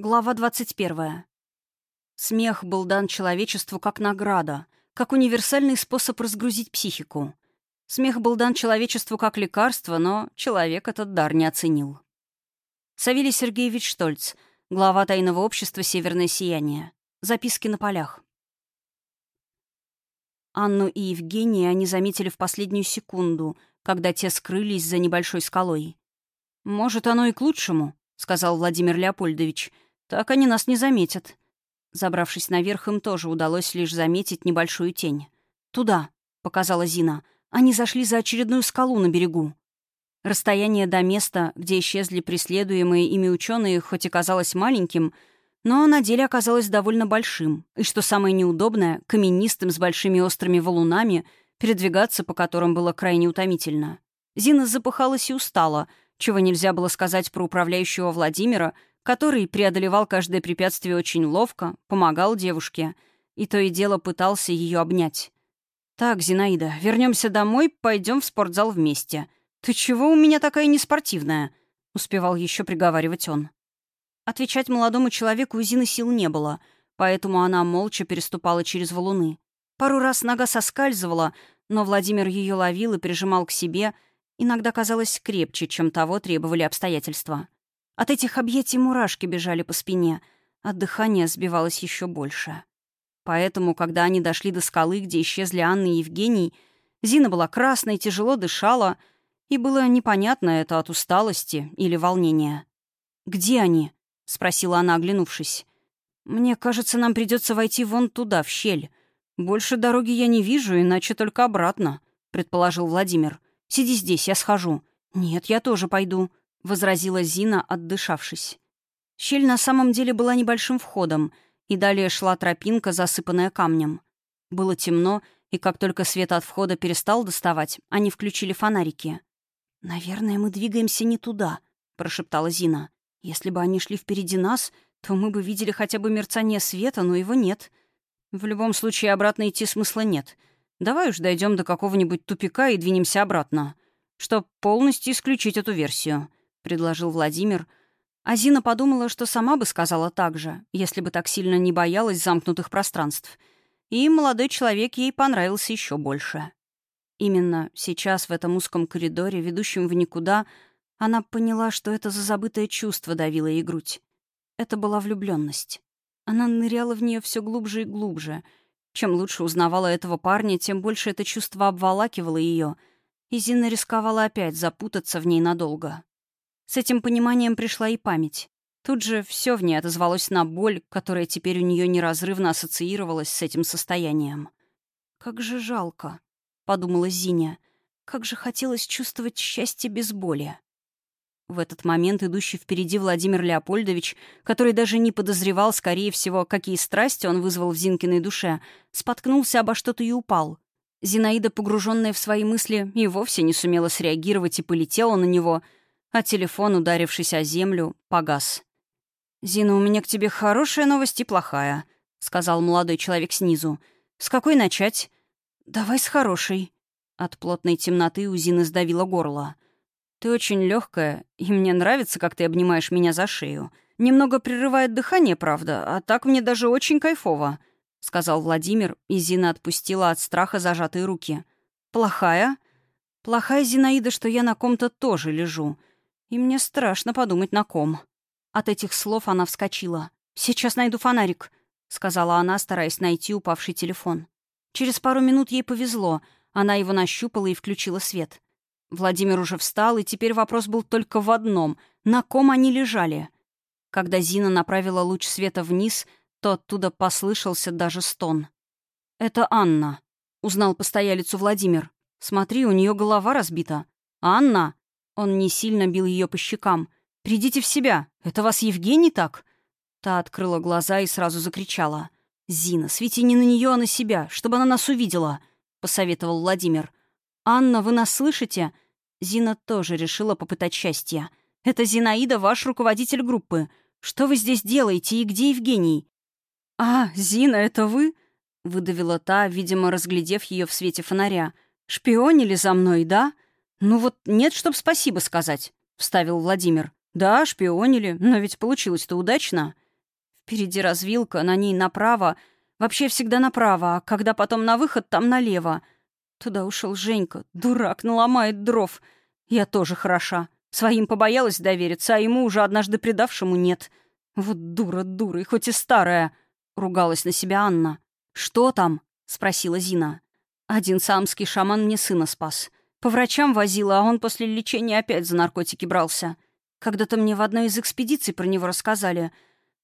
Глава 21. Смех был дан человечеству как награда, как универсальный способ разгрузить психику. Смех был дан человечеству как лекарство, но человек этот дар не оценил. Савелий Сергеевич Штольц, глава тайного общества «Северное сияние». Записки на полях. Анну и Евгения они заметили в последнюю секунду, когда те скрылись за небольшой скалой. «Может, оно и к лучшему», — сказал Владимир Леопольдович — так они нас не заметят. Забравшись наверх, им тоже удалось лишь заметить небольшую тень. «Туда», — показала Зина. Они зашли за очередную скалу на берегу. Расстояние до места, где исчезли преследуемые ими ученые, хоть и казалось маленьким, но на деле оказалось довольно большим, и, что самое неудобное, каменистым с большими острыми валунами, передвигаться по которым было крайне утомительно. Зина запыхалась и устала, чего нельзя было сказать про управляющего Владимира — который преодолевал каждое препятствие очень ловко, помогал девушке и то и дело пытался ее обнять. «Так, Зинаида, вернемся домой, пойдем в спортзал вместе. Ты чего у меня такая неспортивная?» — успевал еще приговаривать он. Отвечать молодому человеку у Зины сил не было, поэтому она молча переступала через валуны. Пару раз нога соскальзывала, но Владимир ее ловил и прижимал к себе, иногда казалось крепче, чем того требовали обстоятельства. От этих объятий мурашки бежали по спине, а дыхание сбивалось еще больше. Поэтому, когда они дошли до скалы, где исчезли Анна и Евгений, Зина была красной, тяжело дышала, и было непонятно это от усталости или волнения. «Где они?» — спросила она, оглянувшись. «Мне кажется, нам придется войти вон туда, в щель. Больше дороги я не вижу, иначе только обратно», — предположил Владимир. «Сиди здесь, я схожу». «Нет, я тоже пойду», — возразила Зина, отдышавшись. Щель на самом деле была небольшим входом, и далее шла тропинка, засыпанная камнем. Было темно, и как только свет от входа перестал доставать, они включили фонарики. «Наверное, мы двигаемся не туда», — прошептала Зина. «Если бы они шли впереди нас, то мы бы видели хотя бы мерцание света, но его нет. В любом случае, обратно идти смысла нет. Давай уж дойдем до какого-нибудь тупика и двинемся обратно, чтобы полностью исключить эту версию. — предложил Владимир. А Зина подумала, что сама бы сказала так же, если бы так сильно не боялась замкнутых пространств. И молодой человек ей понравился еще больше. Именно сейчас в этом узком коридоре, ведущем в никуда, она поняла, что это за забытое чувство давило ей грудь. Это была влюбленность. Она ныряла в нее все глубже и глубже. Чем лучше узнавала этого парня, тем больше это чувство обволакивало ее, и Зина рисковала опять запутаться в ней надолго. С этим пониманием пришла и память. Тут же все в ней отозвалось на боль, которая теперь у нее неразрывно ассоциировалась с этим состоянием. «Как же жалко», — подумала Зиня. «Как же хотелось чувствовать счастье без боли». В этот момент идущий впереди Владимир Леопольдович, который даже не подозревал, скорее всего, какие страсти он вызвал в Зинкиной душе, споткнулся обо что-то и упал. Зинаида, погруженная в свои мысли, и вовсе не сумела среагировать и полетела на него — а телефон, ударившись о землю, погас. «Зина, у меня к тебе хорошая новость и плохая», — сказал молодой человек снизу. «С какой начать?» «Давай с хорошей». От плотной темноты у Зины сдавило горло. «Ты очень легкая, и мне нравится, как ты обнимаешь меня за шею. Немного прерывает дыхание, правда, а так мне даже очень кайфово», — сказал Владимир, и Зина отпустила от страха зажатые руки. «Плохая?» «Плохая, Зинаида, что я на ком-то тоже лежу. И мне страшно подумать, на ком. От этих слов она вскочила. «Сейчас найду фонарик», — сказала она, стараясь найти упавший телефон. Через пару минут ей повезло. Она его нащупала и включила свет. Владимир уже встал, и теперь вопрос был только в одном — на ком они лежали. Когда Зина направила луч света вниз, то оттуда послышался даже стон. «Это Анна», — узнал постоялицу Владимир. «Смотри, у нее голова разбита». «Анна!» Он не сильно бил ее по щекам. «Придите в себя! Это вас Евгений так?» Та открыла глаза и сразу закричала. «Зина, свети не на нее, а на себя, чтобы она нас увидела», — посоветовал Владимир. «Анна, вы нас слышите?» Зина тоже решила попытать счастье. «Это Зинаида, ваш руководитель группы. Что вы здесь делаете и где Евгений?» «А, Зина, это вы?» — выдавила та, видимо, разглядев ее в свете фонаря. «Шпионили за мной, да?» «Ну вот нет, чтоб спасибо сказать», — вставил Владимир. «Да, шпионили, но ведь получилось-то удачно». Впереди развилка, на ней направо. Вообще всегда направо, а когда потом на выход, там налево. Туда ушел Женька. Дурак, наломает дров. Я тоже хороша. Своим побоялась довериться, а ему уже однажды предавшему нет. Вот дура, дура, и хоть и старая. Ругалась на себя Анна. «Что там?» — спросила Зина. «Один самский шаман мне сына спас. По врачам возила, а он после лечения опять за наркотики брался. Когда-то мне в одной из экспедиций про него рассказали.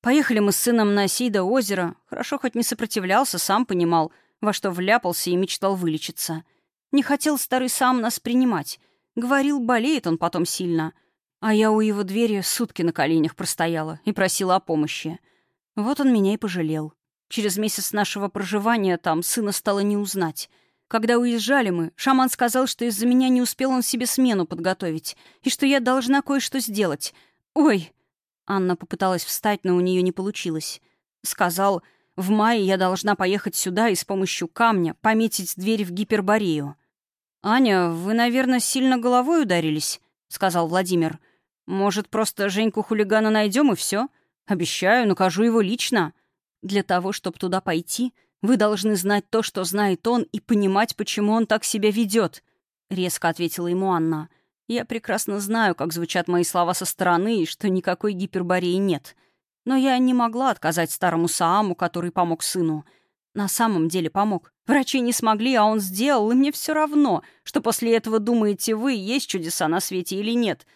Поехали мы с сыном на Сейда озеро. Хорошо хоть не сопротивлялся, сам понимал, во что вляпался и мечтал вылечиться. Не хотел старый сам нас принимать. Говорил, болеет он потом сильно. А я у его двери сутки на коленях простояла и просила о помощи. Вот он меня и пожалел. Через месяц нашего проживания там сына стало не узнать. Когда уезжали мы, шаман сказал, что из-за меня не успел он себе смену подготовить, и что я должна кое-что сделать. Ой!» Анна попыталась встать, но у нее не получилось. Сказал, в мае я должна поехать сюда и с помощью камня пометить дверь в гиперборею. «Аня, вы, наверное, сильно головой ударились?» — сказал Владимир. «Может, просто Женьку-хулигана найдем и все? Обещаю, накажу его лично. Для того, чтобы туда пойти, вы должны знать то, что знает он, и понимать, почему он так себя ведет», — резко ответила ему Анна. «Я прекрасно знаю, как звучат мои слова со стороны, и что никакой гипербореи нет. Но я не могла отказать старому Сааму, который помог сыну». На самом деле помог. Врачи не смогли, а он сделал, и мне все равно, что после этого думаете вы, есть чудеса на свете или нет.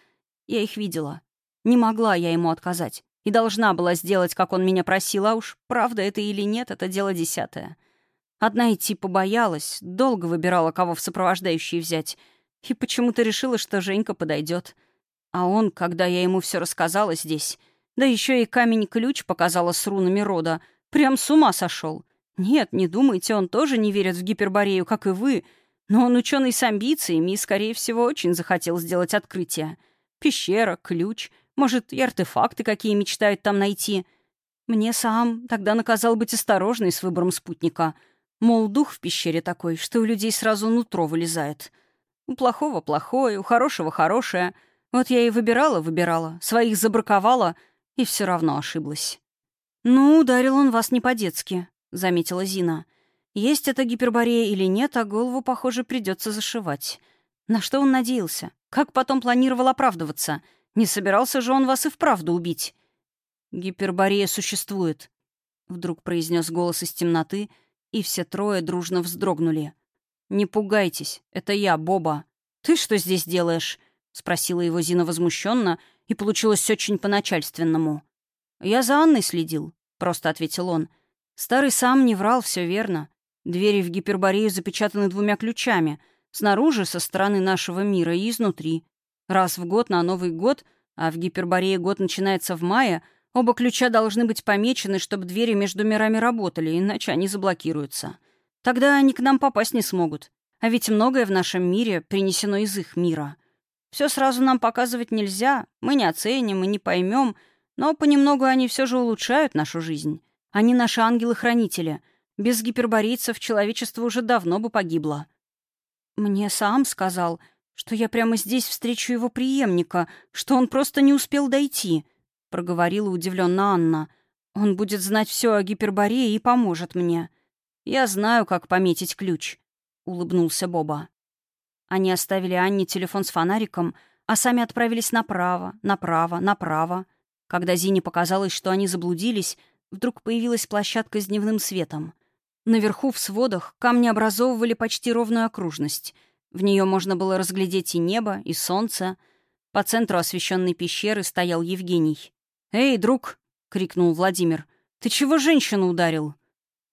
Я их видела. Не могла я ему отказать. И должна была сделать, как он меня просил, а уж правда это или нет, это дело десятое. Одна идти побоялась, долго выбирала, кого в сопровождающие взять. И почему-то решила, что Женька подойдет. А он, когда я ему все рассказала здесь, да еще и камень-ключ показала с рунами рода, прям с ума сошел. Нет, не думайте, он тоже не верит в гиперборею, как и вы. Но он ученый с амбициями и, скорее всего, очень захотел сделать открытие. Пещера, ключ, может, и артефакты какие мечтает там найти. Мне сам тогда наказал быть осторожной с выбором спутника. Мол, дух в пещере такой, что у людей сразу нутро вылезает. У плохого — плохое, у хорошего — хорошее. Вот я и выбирала-выбирала, своих забраковала, и все равно ошиблась. Ну, ударил он вас не по-детски. — заметила Зина. «Есть это гиперборея или нет, а голову, похоже, придется зашивать. На что он надеялся? Как потом планировал оправдываться? Не собирался же он вас и вправду убить?» «Гиперборея существует», — вдруг произнес голос из темноты, и все трое дружно вздрогнули. «Не пугайтесь, это я, Боба. Ты что здесь делаешь?» — спросила его Зина возмущенно, и получилось очень по-начальственному. «Я за Анной следил», — просто ответил он. Старый сам не врал, все верно. Двери в гиперборею запечатаны двумя ключами. Снаружи, со стороны нашего мира, и изнутри. Раз в год на Новый год, а в гиперборее год начинается в мае, оба ключа должны быть помечены, чтобы двери между мирами работали, иначе они заблокируются. Тогда они к нам попасть не смогут. А ведь многое в нашем мире принесено из их мира. Все сразу нам показывать нельзя, мы не оценим и не поймем, но понемногу они все же улучшают нашу жизнь. Они наши ангелы-хранители. Без гиперборийцев человечество уже давно бы погибло. Мне сам сказал, что я прямо здесь встречу его преемника, что он просто не успел дойти, — проговорила удивленно Анна. Он будет знать все о гиперборее и поможет мне. Я знаю, как пометить ключ, — улыбнулся Боба. Они оставили Анне телефон с фонариком, а сами отправились направо, направо, направо. Когда Зине показалось, что они заблудились, вдруг появилась площадка с дневным светом. Наверху, в сводах, камни образовывали почти ровную окружность. В нее можно было разглядеть и небо, и солнце. По центру освещенной пещеры стоял Евгений. «Эй, друг!» — крикнул Владимир. «Ты чего женщину ударил?»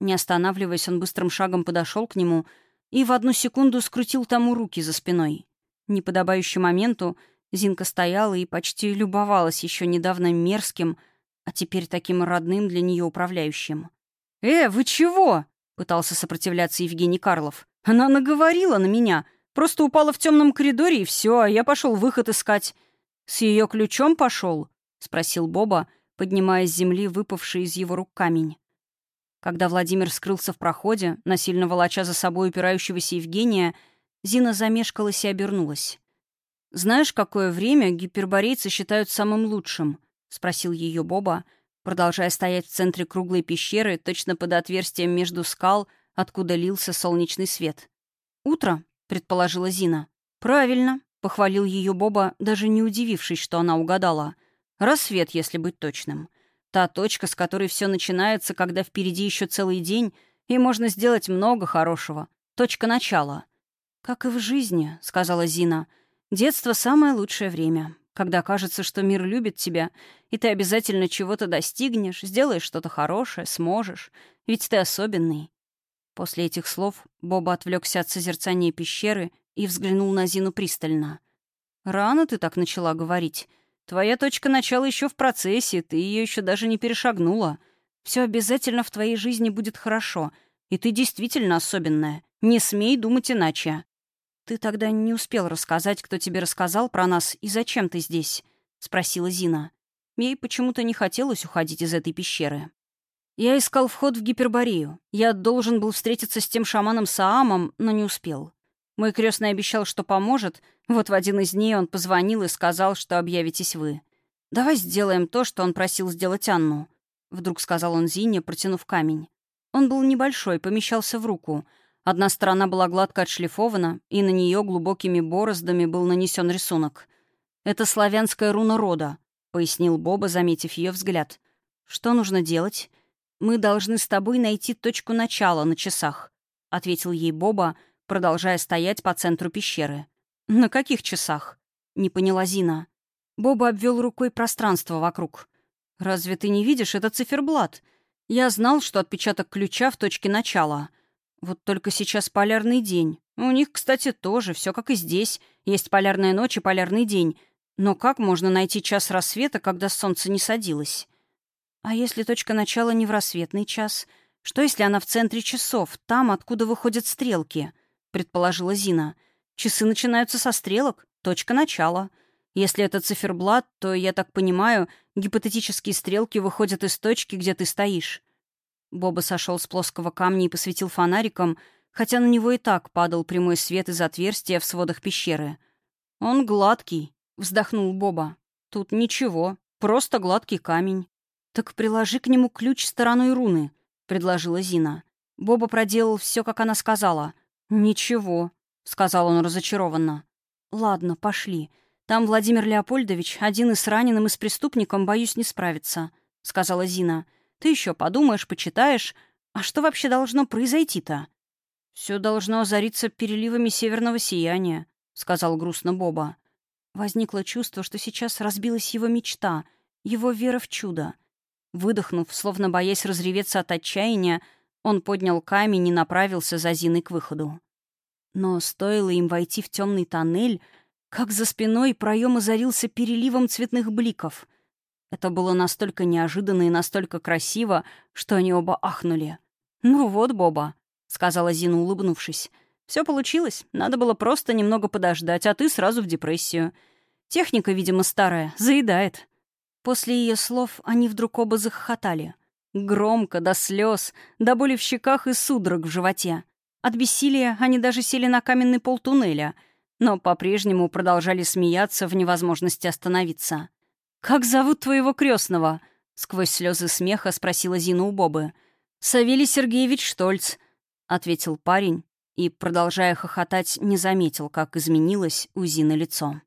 Не останавливаясь, он быстрым шагом подошел к нему и в одну секунду скрутил тому руки за спиной. Неподобающему моменту Зинка стояла и почти любовалась еще недавно мерзким, а теперь таким родным для нее управляющим. «Э, вы чего?» — пытался сопротивляться Евгений Карлов. «Она наговорила на меня. Просто упала в темном коридоре, и все, а я пошел выход искать». «С ее ключом пошел?» — спросил Боба, поднимая с земли выпавший из его рук камень. Когда Владимир скрылся в проходе, насильно волоча за собой упирающегося Евгения, Зина замешкалась и обернулась. «Знаешь, какое время гиперборейцы считают самым лучшим?» — спросил ее Боба, продолжая стоять в центре круглой пещеры, точно под отверстием между скал, откуда лился солнечный свет. «Утро», — предположила Зина. «Правильно», — похвалил ее Боба, даже не удивившись, что она угадала. «Рассвет, если быть точным. Та точка, с которой все начинается, когда впереди еще целый день, и можно сделать много хорошего. Точка начала». «Как и в жизни», — сказала Зина. «Детство — самое лучшее время, когда кажется, что мир любит тебя, и ты обязательно чего-то достигнешь, сделаешь что-то хорошее, сможешь, ведь ты особенный». После этих слов Боба отвлекся от созерцания пещеры и взглянул на Зину пристально. «Рано ты так начала говорить. Твоя точка начала еще в процессе, ты ее еще даже не перешагнула. Все обязательно в твоей жизни будет хорошо, и ты действительно особенная. Не смей думать иначе». «Ты тогда не успел рассказать, кто тебе рассказал про нас и зачем ты здесь?» — спросила Зина. Ей почему-то не хотелось уходить из этой пещеры. «Я искал вход в Гиперборею. Я должен был встретиться с тем шаманом Саамом, но не успел. Мой крестный обещал, что поможет. Вот в один из дней он позвонил и сказал, что объявитесь вы. Давай сделаем то, что он просил сделать Анну», — вдруг сказал он Зине, протянув камень. Он был небольшой, помещался в руку — Одна сторона была гладко отшлифована, и на нее глубокими бороздами был нанесен рисунок. «Это славянская руна рода», — пояснил Боба, заметив ее взгляд. «Что нужно делать? Мы должны с тобой найти точку начала на часах», — ответил ей Боба, продолжая стоять по центру пещеры. «На каких часах?» — не поняла Зина. Боба обвел рукой пространство вокруг. «Разве ты не видишь? Это циферблат. Я знал, что отпечаток ключа в точке начала. Вот только сейчас полярный день. У них, кстати, тоже, все как и здесь. Есть полярная ночь и полярный день. Но как можно найти час рассвета, когда солнце не садилось? А если точка начала не в рассветный час? Что если она в центре часов, там, откуда выходят стрелки? Предположила Зина. Часы начинаются со стрелок, точка начала. Если это циферблат, то, я так понимаю, гипотетические стрелки выходят из точки, где ты стоишь. Боба сошел с плоского камня и посветил фонариком, хотя на него и так падал прямой свет из отверстия в сводах пещеры. «Он гладкий», — вздохнул Боба. «Тут ничего, просто гладкий камень». «Так приложи к нему ключ стороной руны», — предложила Зина. Боба проделал все, как она сказала. «Ничего», — сказал он разочарованно. «Ладно, пошли. Там Владимир Леопольдович, один и с раненым, и с преступником, боюсь, не справится», — сказала Зина. Ты еще подумаешь, почитаешь. А что вообще должно произойти-то? Все должно озариться переливами северного сияния, сказал грустно Боба. Возникло чувство, что сейчас разбилась его мечта, его вера в чудо. Выдохнув, словно боясь разреветься от отчаяния, он поднял камень и направился за Зиной к выходу. Но стоило им войти в темный тоннель, как за спиной проем озарился переливом цветных бликов. Это было настолько неожиданно и настолько красиво, что они оба ахнули. «Ну вот, Боба», — сказала Зина, улыбнувшись. Все получилось. Надо было просто немного подождать, а ты сразу в депрессию. Техника, видимо, старая, заедает». После ее слов они вдруг оба захохотали. Громко, до слез, до боли в щеках и судорог в животе. От бессилия они даже сели на каменный пол туннеля, но по-прежнему продолжали смеяться в невозможности остановиться. «Как зовут твоего крестного? сквозь слезы смеха спросила Зина у Бобы. «Савелий Сергеевич Штольц», — ответил парень и, продолжая хохотать, не заметил, как изменилось у Зины лицо.